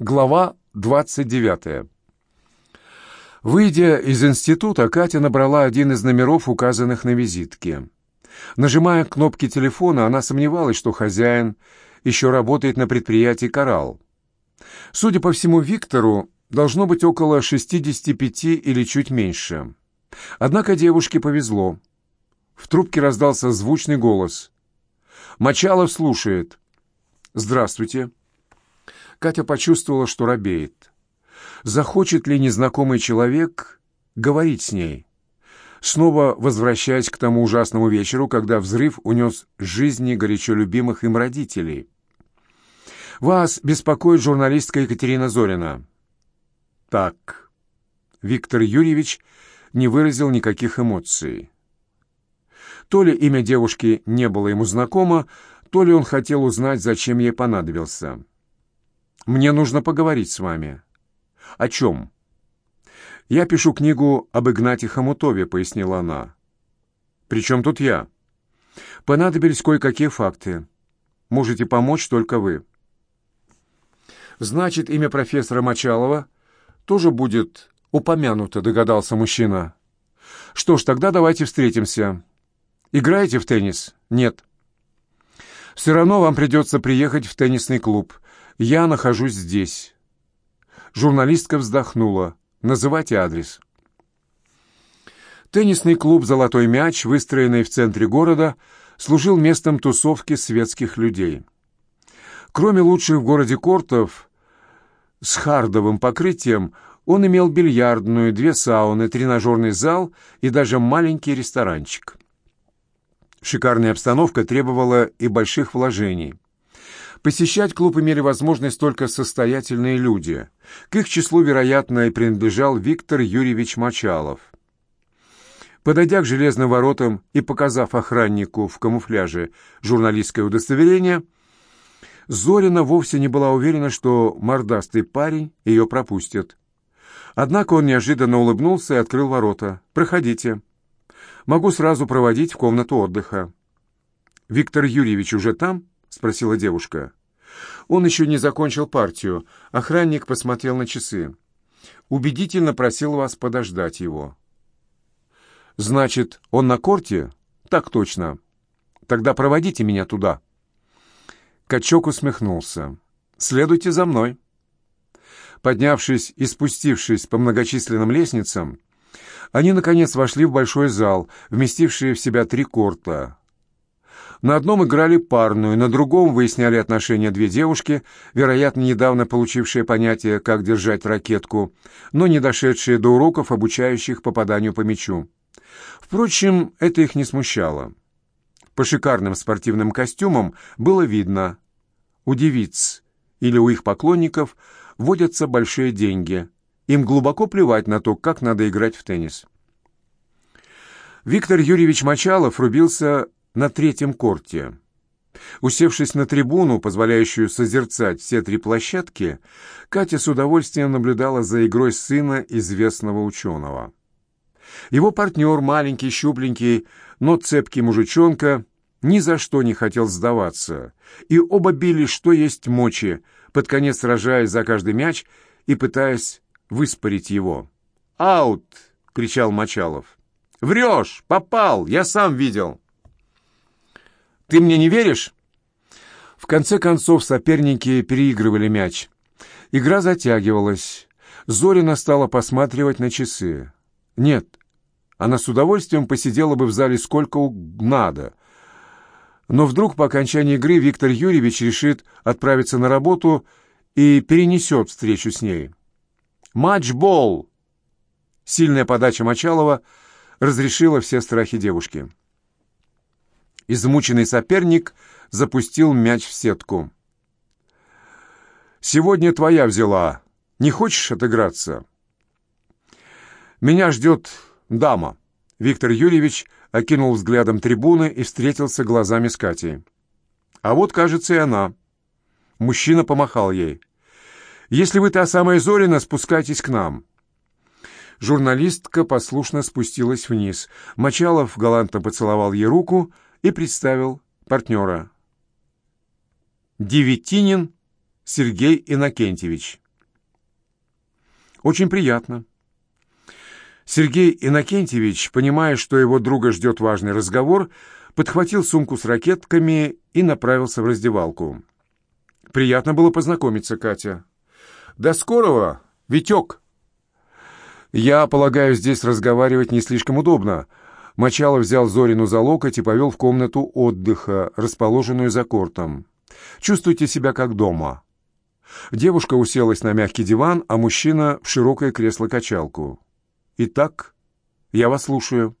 Глава 29. Выйдя из института, Катя набрала один из номеров, указанных на визитке. Нажимая кнопки телефона, она сомневалась, что хозяин еще работает на предприятии «Коралл». Судя по всему, Виктору должно быть около 65 или чуть меньше. Однако девушке повезло. В трубке раздался звучный голос. «Мочалов слушает». «Здравствуйте». Катя почувствовала, что робеет. Захочет ли незнакомый человек говорить с ней? Снова возвращаясь к тому ужасному вечеру, когда взрыв унес жизни горячо любимых им родителей. «Вас беспокоит журналистка Екатерина Зорина». «Так». Виктор Юрьевич не выразил никаких эмоций. То ли имя девушки не было ему знакомо, то ли он хотел узнать, зачем ей понадобился. Мне нужно поговорить с вами». «О чем?» «Я пишу книгу об Игнате Хомутове», — пояснила она. «При чем тут я?» «Понадобились кое-какие факты. Можете помочь только вы». «Значит, имя профессора Мочалова тоже будет упомянуто», — догадался мужчина. «Что ж, тогда давайте встретимся. Играете в теннис?» «Нет». «Все равно вам придется приехать в теннисный клуб. Я нахожусь здесь». Журналистка вздохнула. «Называйте адрес». Теннисный клуб «Золотой мяч», выстроенный в центре города, служил местом тусовки светских людей. Кроме лучших в городе кортов с хардовым покрытием, он имел бильярдную, две сауны, тренажерный зал и даже маленький ресторанчик. Шикарная обстановка требовала и больших вложений. Посещать клуб имели возможность только состоятельные люди. К их числу, вероятно, и принадлежал Виктор Юрьевич Мочалов. Подойдя к железным воротам и показав охраннику в камуфляже журналистское удостоверение, Зорина вовсе не была уверена, что мордастый парень ее пропустит. Однако он неожиданно улыбнулся и открыл ворота. «Проходите. Могу сразу проводить в комнату отдыха». «Виктор Юрьевич уже там?» — спросила девушка. Он еще не закончил партию. Охранник посмотрел на часы. Убедительно просил вас подождать его. «Значит, он на корте?» «Так точно. Тогда проводите меня туда». Качок усмехнулся. «Следуйте за мной». Поднявшись и спустившись по многочисленным лестницам, они, наконец, вошли в большой зал, вместивший в себя три корта. На одном играли парную, на другом выясняли отношения две девушки, вероятно, недавно получившие понятие, как держать ракетку, но не дошедшие до уроков, обучающих попаданию по мячу. Впрочем, это их не смущало. По шикарным спортивным костюмам было видно, у девиц или у их поклонников водятся большие деньги. Им глубоко плевать на то, как надо играть в теннис. Виктор Юрьевич Мочалов рубился на третьем корте. Усевшись на трибуну, позволяющую созерцать все три площадки, Катя с удовольствием наблюдала за игрой сына известного ученого. Его партнер, маленький, щупленький, но цепкий мужичонка, ни за что не хотел сдаваться, и оба били, что есть мочи, под конец сражаясь за каждый мяч и пытаясь выспорить его. «Аут!» — кричал Мочалов. «Врешь! Попал! Я сам видел!» Ты мне не веришь?» В конце концов соперники переигрывали мяч. Игра затягивалась. Зорина стала посматривать на часы. Нет, она с удовольствием посидела бы в зале сколько надо. Но вдруг по окончании игры Виктор Юрьевич решит отправиться на работу и перенесет встречу с ней. «Матчбол!» Сильная подача Мочалова разрешила все страхи девушки. Измученный соперник запустил мяч в сетку. «Сегодня твоя взяла. Не хочешь отыграться?» «Меня ждет дама». Виктор Юрьевич окинул взглядом трибуны и встретился глазами с Катей. «А вот, кажется, и она». Мужчина помахал ей. «Если вы та самая Зорина, спускайтесь к нам». Журналистка послушно спустилась вниз. Мочалов галантно поцеловал ей руку — и представил партнера. Деветинин Сергей Иннокентьевич. Очень приятно. Сергей Иннокентьевич, понимая, что его друга ждет важный разговор, подхватил сумку с ракетками и направился в раздевалку. «Приятно было познакомиться, Катя». «До скорого, Витек!» «Я полагаю, здесь разговаривать не слишком удобно». Мочалов взял Зорину за локоть и повел в комнату отдыха, расположенную за кортом. «Чувствуйте себя как дома». Девушка уселась на мягкий диван, а мужчина — в широкое кресло-качалку. «Итак, я вас слушаю».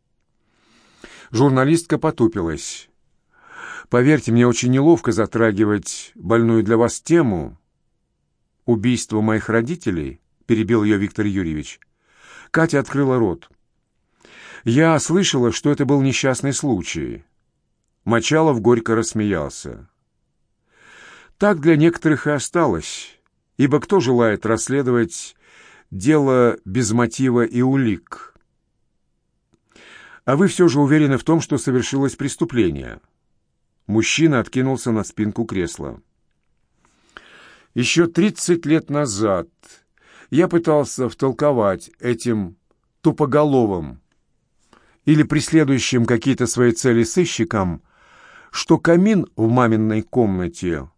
Журналистка потупилась. «Поверьте, мне очень неловко затрагивать больную для вас тему. Убийство моих родителей?» — перебил ее Виктор Юрьевич. Катя открыла рот. «Я слышала, что это был несчастный случай». Мочалов горько рассмеялся. «Так для некоторых и осталось, ибо кто желает расследовать дело без мотива и улик?» «А вы все же уверены в том, что совершилось преступление?» Мужчина откинулся на спинку кресла. «Еще тридцать лет назад я пытался втолковать этим тупоголовым или преследующим какие-то свои цели сыщикам, что камин в маминой комнате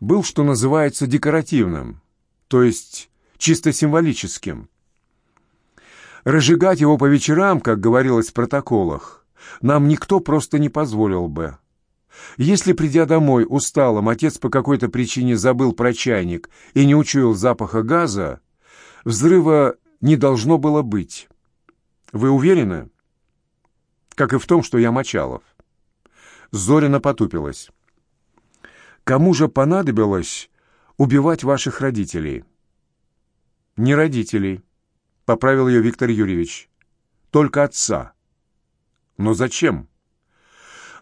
был, что называется, декоративным, то есть чисто символическим. Разжигать его по вечерам, как говорилось в протоколах, нам никто просто не позволил бы. Если, придя домой усталым, отец по какой-то причине забыл про чайник и не учуял запаха газа, взрыва не должно было быть. Вы уверены? Как и в том, что я Мочалов. Зорина потупилась. Кому же понадобилось убивать ваших родителей? Не родителей поправил ее Виктор Юрьевич. Только отца. Но зачем?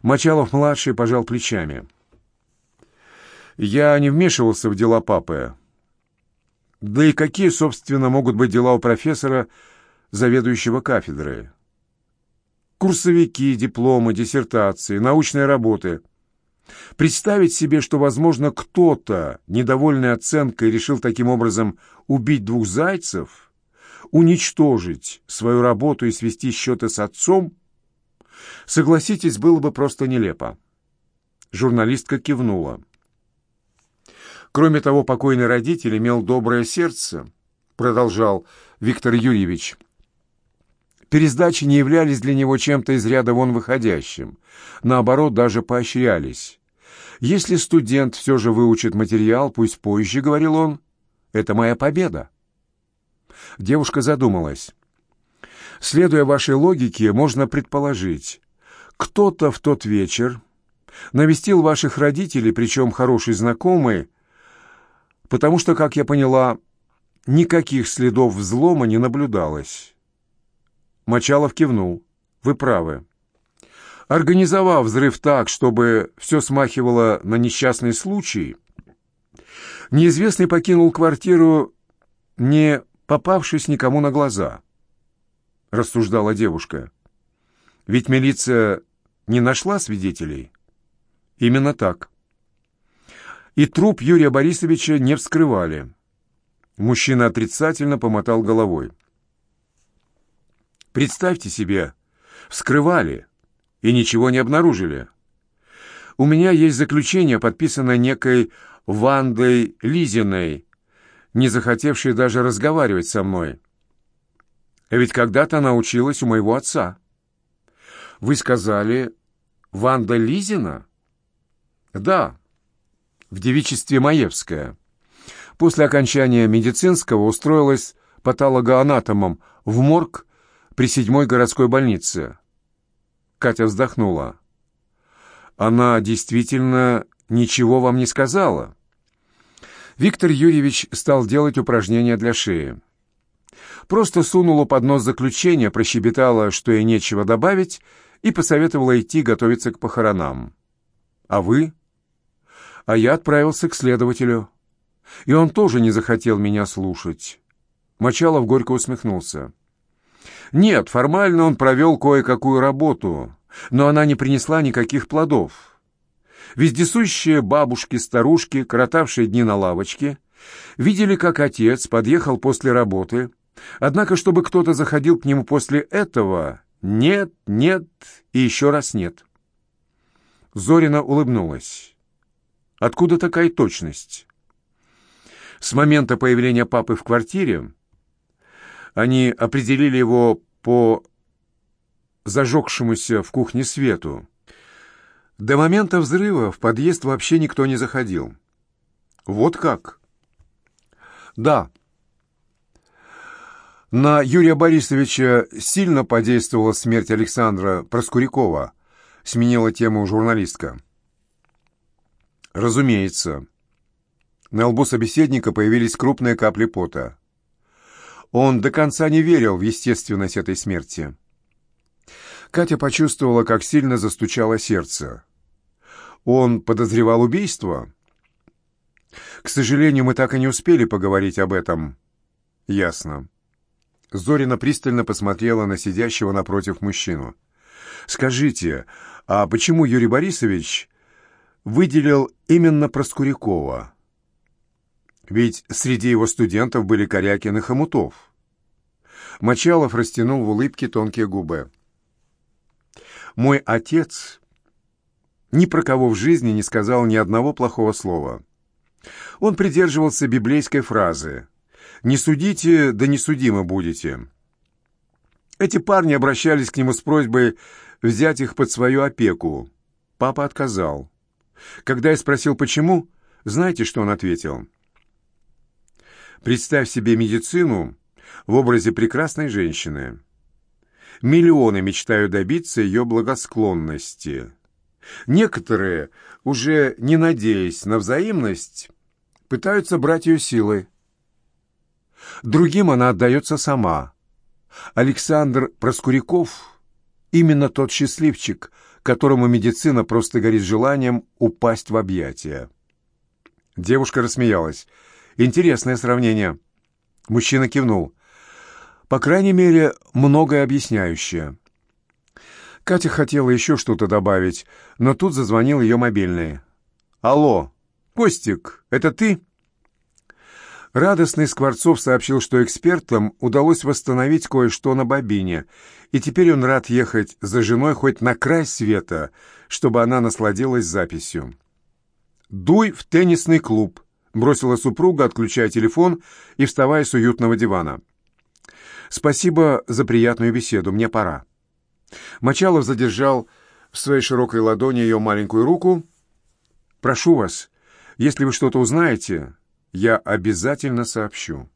Мочалов-младший пожал плечами. Я не вмешивался в дела папы. Да и какие, собственно, могут быть дела у профессора, заведующего кафедры? Курсовики, дипломы, диссертации, научные работы. Представить себе, что, возможно, кто-то, недовольный оценкой, решил таким образом убить двух зайцев — уничтожить свою работу и свести счеты с отцом, согласитесь, было бы просто нелепо. Журналистка кивнула. Кроме того, покойный родитель имел доброе сердце, продолжал Виктор Юрьевич. Пересдачи не являлись для него чем-то из ряда вон выходящим. Наоборот, даже поощрялись. «Если студент все же выучит материал, пусть позже», — говорил он, — «это моя победа». Девушка задумалась. Следуя вашей логике, можно предположить, кто-то в тот вечер навестил ваших родителей, причем хороший знакомый, потому что, как я поняла, никаких следов взлома не наблюдалось. Мочалов кивнул. Вы правы. Организовав взрыв так, чтобы все смахивало на несчастный случай, неизвестный покинул квартиру не попавшись никому на глаза, — рассуждала девушка. Ведь милиция не нашла свидетелей. Именно так. И труп Юрия Борисовича не вскрывали. Мужчина отрицательно помотал головой. Представьте себе, вскрывали и ничего не обнаружили. У меня есть заключение, подписанное некой Вандой Лизиной, не захотевшей даже разговаривать со мной. Ведь когда-то она училась у моего отца. Вы сказали, Ванда Лизина? Да, в девичестве Маевская. После окончания медицинского устроилась патологоанатомом в морг при седьмой городской больнице. Катя вздохнула. Она действительно ничего вам не сказала? Виктор Юрьевич стал делать упражнения для шеи. Просто сунула под нос заключение, прощебетала, что ей нечего добавить, и посоветовала идти готовиться к похоронам. «А вы?» «А я отправился к следователю. И он тоже не захотел меня слушать». Мочалов горько усмехнулся. «Нет, формально он провел кое-какую работу, но она не принесла никаких плодов. Вездесущие бабушки-старушки, коротавшие дни на лавочке, Видели, как отец подъехал после работы, однако, чтобы кто-то заходил к нему после этого, нет, нет и еще раз нет. Зорина улыбнулась. Откуда такая точность? С момента появления папы в квартире они определили его по зажегшемуся в кухне свету. До момента взрыва в подъезд вообще никто не заходил. Вот как? Да. На Юрия Борисовича сильно подействовала смерть Александра Проскурякова, сменила тему журналистка. Разумеется. На лбу собеседника появились крупные капли пота. Он до конца не верил в естественность этой смерти. Катя почувствовала, как сильно застучало сердце. Он подозревал убийство? К сожалению, мы так и не успели поговорить об этом. Ясно. Зорина пристально посмотрела на сидящего напротив мужчину. «Скажите, а почему Юрий Борисович выделил именно Проскурякова?» Ведь среди его студентов были Корякин и Хомутов. Мочалов растянул в улыбке тонкие губы. «Мой отец ни про кого в жизни не сказал ни одного плохого слова. Он придерживался библейской фразы «Не судите, да не судимы будете». Эти парни обращались к нему с просьбой взять их под свою опеку. Папа отказал. Когда я спросил, почему, знаете, что он ответил? Представь себе медицину в образе прекрасной женщины. Миллионы мечтают добиться ее благосклонности. Некоторые, уже не надеясь на взаимность, пытаются брать ее силой. Другим она отдается сама. Александр Проскуряков — именно тот счастливчик, которому медицина просто горит желанием упасть в объятия. Девушка рассмеялась. Интересное сравнение. Мужчина кивнул. По крайней мере, многое объясняющее. Катя хотела еще что-то добавить, но тут зазвонил ее мобильный. «Алло, Костик, это ты?» Радостный Скворцов сообщил, что экспертам удалось восстановить кое-что на бобине, и теперь он рад ехать за женой хоть на край света, чтобы она насладилась записью. «Дуй в теннисный клуб», бросила супруга, отключая телефон и вставая с уютного дивана. «Спасибо за приятную беседу, мне пора». Мочалов задержал в своей широкой ладони ее маленькую руку. «Прошу вас, если вы что-то узнаете, я обязательно сообщу».